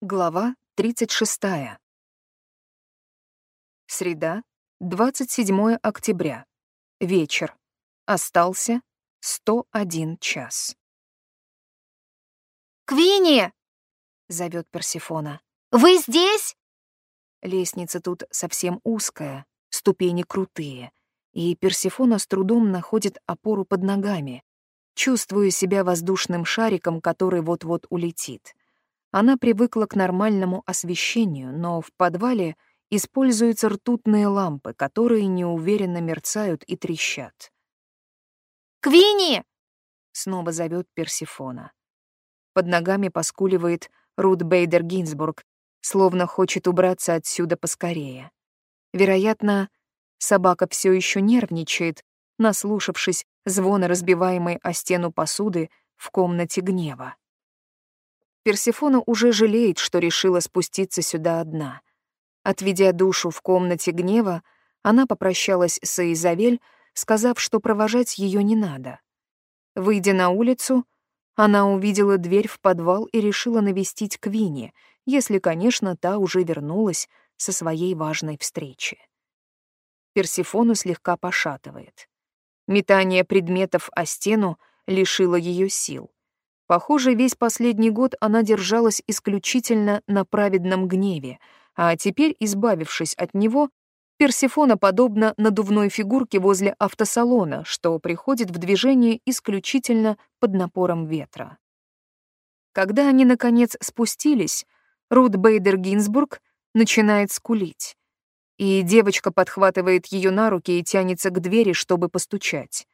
Глава 36. Среда, 27 октября. Вечер. Остался 101 час. «Квинни!» — зовет Персифона. «Вы здесь?» Лестница тут совсем узкая, ступени крутые, и Персифона с трудом находит опору под ногами, чувствуя себя воздушным шариком, который вот-вот улетит. Она привыкла к нормальному освещению, но в подвале используются ртутные лампы, которые неуверенно мерцают и трещат. «Квинни!» — снова зовет Персифона. Под ногами поскуливает Рут Бейдер Гинзбург, словно хочет убраться отсюда поскорее. Вероятно, собака все еще нервничает, наслушавшись звона разбиваемой о стену посуды в комнате гнева. Персефона уже жалеет, что решила спуститься сюда одна. Отведя душу в комнате гнева, она попрощалась с Изавель, сказав, что провожать ее не надо. Выйдя на улицу, она увидела дверь в подвал и решила навестить Квини, если, конечно, та уже вернулась со своей важной встречи. Персифону слегка пошатывает. Метание предметов о стену лишило ее сил. Похоже, весь последний год она держалась исключительно на праведном гневе, а теперь, избавившись от него, Персифона подобна надувной фигурке возле автосалона, что приходит в движение исключительно под напором ветра. Когда они, наконец, спустились, Рут Бейдер Гинзбург начинает скулить, и девочка подхватывает ее на руки и тянется к двери, чтобы постучать.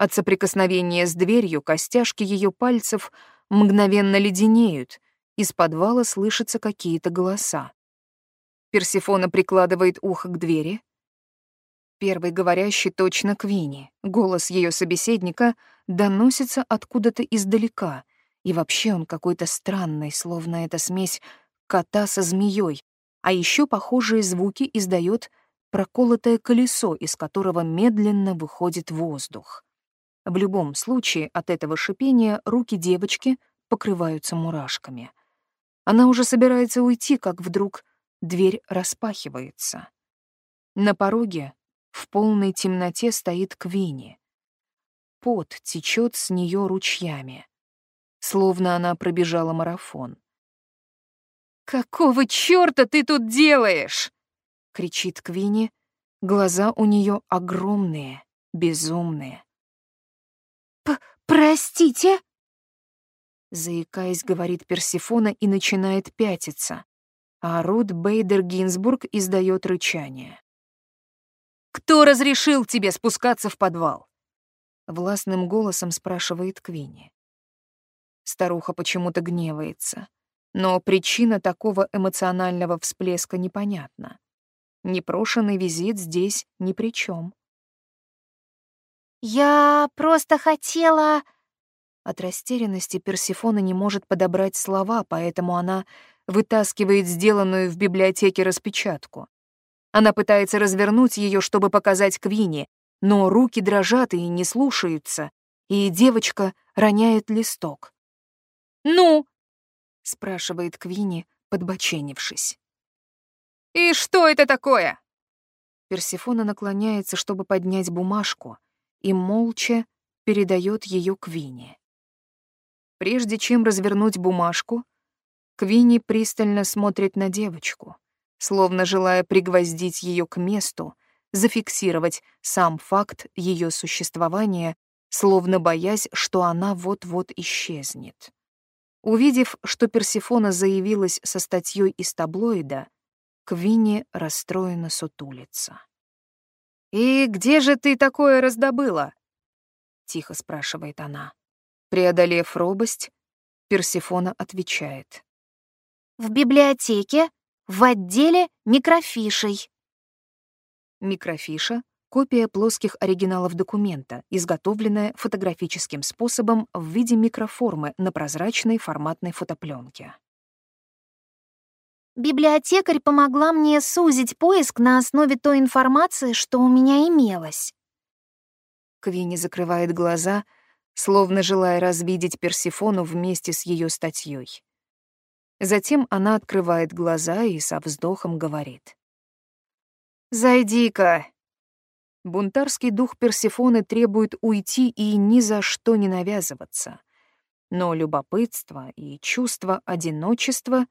От соприкосновения с дверью костяшки ее пальцев мгновенно леденеют, из подвала слышатся какие-то голоса. Персифона прикладывает ухо к двери. Первый говорящий точно Квини. Голос ее собеседника доносится откуда-то издалека, и вообще он какой-то странный, словно это смесь кота со змеей, а еще похожие звуки издает проколотое колесо, из которого медленно выходит воздух. В любом случае от этого шипения руки девочки покрываются мурашками. Она уже собирается уйти, как вдруг дверь распахивается. На пороге в полной темноте стоит Квини. Пот течет с нее ручьями, словно она пробежала марафон. «Какого чёрта ты тут делаешь?» — кричит Квини. Глаза у нее огромные, безумные. «Простите?» Заикаясь, говорит Персифона и начинает пятиться, а Рут Бейдер Гинзбург издает рычание. «Кто разрешил тебе спускаться в подвал?» Властным голосом спрашивает Квинни. Старуха почему-то гневается, но причина такого эмоционального всплеска непонятна. Непрошенный визит здесь ни при чем. «Я просто хотела...» От растерянности Персифона не может подобрать слова, поэтому она вытаскивает сделанную в библиотеке распечатку. Она пытается развернуть ее, чтобы показать Квине, но руки дрожат и не слушаются, и девочка роняет листок. «Ну?» — спрашивает Квини, подбоченившись. «И что это такое?» Персифона наклоняется, чтобы поднять бумажку — и молча передает ее Квине. Прежде чем развернуть бумажку, Квини пристально смотрит на девочку, словно желая пригвоздить ее к месту, зафиксировать сам факт ее существования, словно боясь, что она вот-вот исчезнет. Увидев, что Персифона заявилась со статьей из таблоида, Квинни расстроенно сутулится. «И где же ты такое раздобыла?» — тихо спрашивает она. Преодолев робость, Персифона отвечает. «В библиотеке, в отделе микрофишей». Микрофиша — копия плоских оригиналов документа, изготовленная фотографическим способом в виде микроформы на прозрачной форматной фотопленке. Библиотекарь помогла мне сузить поиск на основе той информации, что у меня имелось. Квинни закрывает глаза, словно желая развидеть Персифону вместе с ее статьей. Затем она открывает глаза и со вздохом говорит. «Зайди-ка». Бунтарский дух Персефоны требует уйти и ни за что не навязываться. Но любопытство и чувство одиночества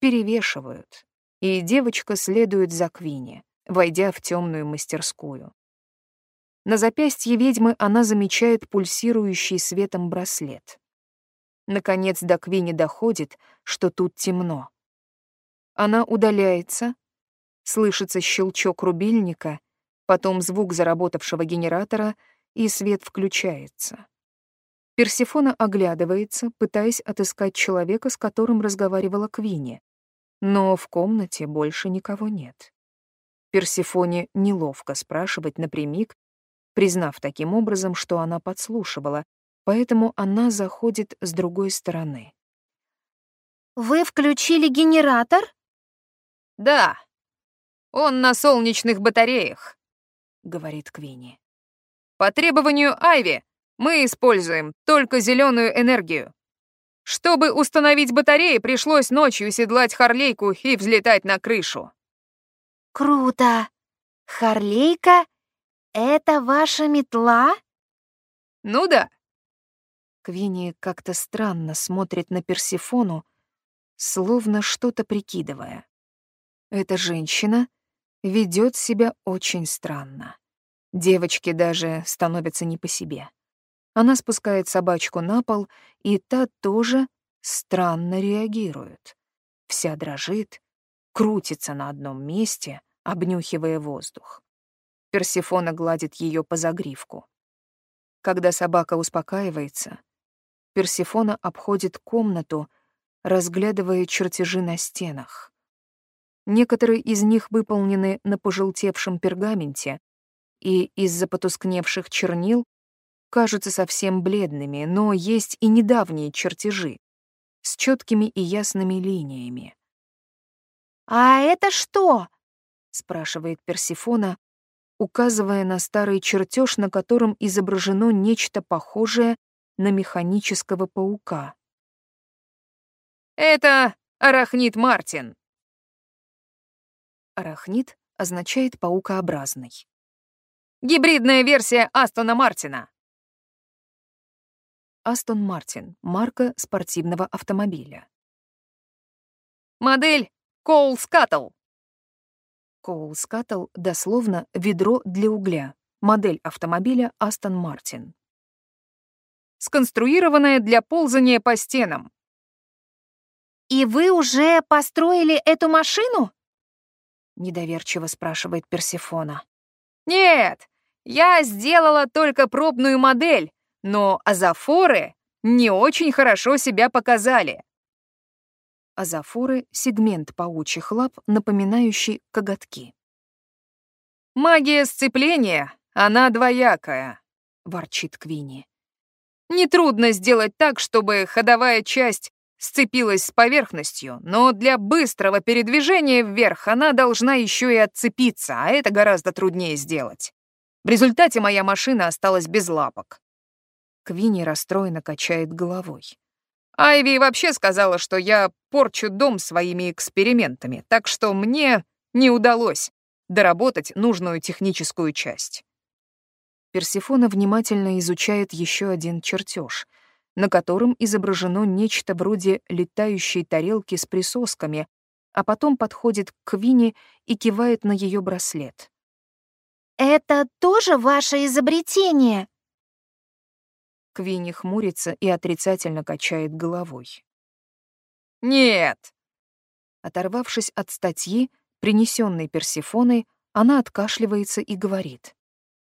перевешивают, и девочка следует за Квине, войдя в темную мастерскую. На запястье ведьмы она замечает пульсирующий светом браслет. Наконец до Квини доходит, что тут темно. Она удаляется, слышится щелчок рубильника, потом звук заработавшего генератора, и свет включается. Персифона оглядывается, пытаясь отыскать человека, с которым разговаривала Квини, но в комнате больше никого нет. Персифоне неловко спрашивать напрямик, признав таким образом, что она подслушивала, поэтому она заходит с другой стороны. «Вы включили генератор?» «Да, он на солнечных батареях», — говорит Квинни. «По требованию Айви мы используем только зеленую энергию. Чтобы установить батареи, пришлось ночью седлать Харлейку и взлетать на крышу». «Круто! Харлейка — это ваша метла?» «Ну да», Квинни как-то странно смотрит на Персифону, словно что-то прикидывая. Эта женщина ведет себя очень странно. Девочке даже становится не по себе. Она спускает собачку на пол, и та тоже странно реагирует. Вся дрожит, крутится на одном месте, обнюхивая воздух. Персифона гладит ее по загривку. Когда собака успокаивается, Персифона обходит комнату, разглядывая чертежи на стенах. Некоторые из них выполнены на пожелтевшем пергаменте и из-за потускневших чернил кажутся совсем бледными, но есть и недавние чертежи с четкими и ясными линиями. «А это что?» — спрашивает Персифона, указывая на старый чертеж, на котором изображено нечто похожее на механического паука. «Это арахнит Мартин». Арахнит означает паукообразный. Гибридная версия Астона Мартина. Астон Мартин — марка спортивного автомобиля. Модель Коул Скаттл. Коул Скаттл дословно «ведро для угля», модель автомобиля Астон Мартин сконструированная для ползания по стенам. «И вы уже построили эту машину?» — недоверчиво спрашивает Персифона. «Нет, я сделала только пробную модель, но азофоры не очень хорошо себя показали». Азофоры — сегмент паучьих лап, напоминающий коготки. «Магия сцепления, она двоякая», — ворчит Квинни. Нетрудно сделать так, чтобы ходовая часть сцепилась с поверхностью, но для быстрого передвижения вверх она должна еще и отцепиться, а это гораздо труднее сделать. В результате моя машина осталась без лапок. Квинни расстроенно качает головой. Айви вообще сказала, что я порчу дом своими экспериментами, так что мне не удалось доработать нужную техническую часть. Персифона внимательно изучает еще один чертеж, на котором изображено нечто вроде летающей тарелки с присосками, а потом подходит к Квине и кивает на ее браслет. «Это тоже ваше изобретение?» Квинни хмурится и отрицательно качает головой. «Нет!» Оторвавшись от статьи, принесенной Персифоной, она откашливается и говорит.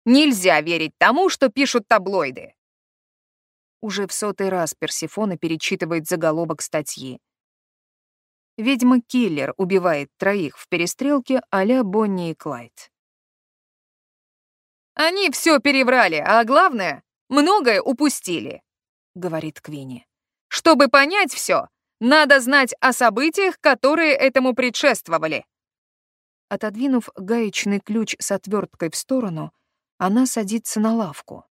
Нельзя верить тому, что пишут таблоиды. Уже в сотый раз Персифона перечитывает заголовок статьи. Ведьма-киллер убивает троих в перестрелке а-ля Бонни и Клайд. «Они все переврали, а главное, многое упустили», — говорит Квинни. «Чтобы понять все, надо знать о событиях, которые этому предшествовали». Отодвинув гаечный ключ с отверткой в сторону, она садится на лавку.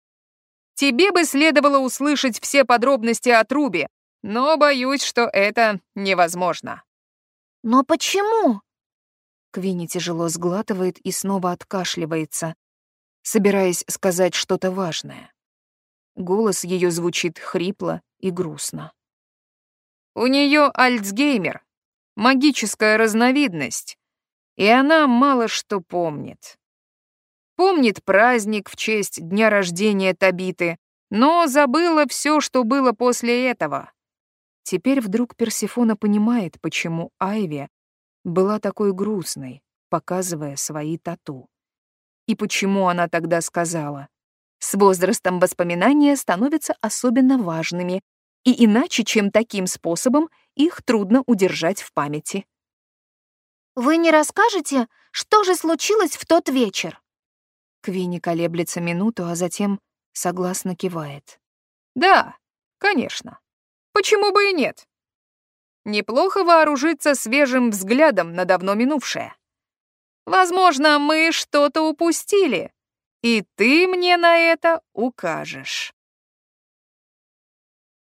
«Тебе бы следовало услышать все подробности о трубе, но боюсь, что это невозможно. Но почему? Квинни тяжело сглатывает и снова откашливается, собираясь сказать что-то важное. Голос ее звучит хрипло и грустно. У нее Альцгеймер, магическая разновидность, и она мало что помнит. Помнит праздник в честь дня рождения Табиты, но забыла все, что было после этого. Теперь вдруг Персифона понимает, почему Айви была такой грустной, показывая свои тату. И почему она тогда сказала, «С возрастом воспоминания становятся особенно важными, и иначе, чем таким способом, их трудно удержать в памяти». «Вы не расскажете, что же случилось в тот вечер?» Квинни колеблется минуту, а затем согласно кивает. «Да, конечно. Почему бы и нет? Неплохо вооружиться свежим взглядом на давно минувшее. Возможно, мы что-то упустили, и ты мне на это укажешь».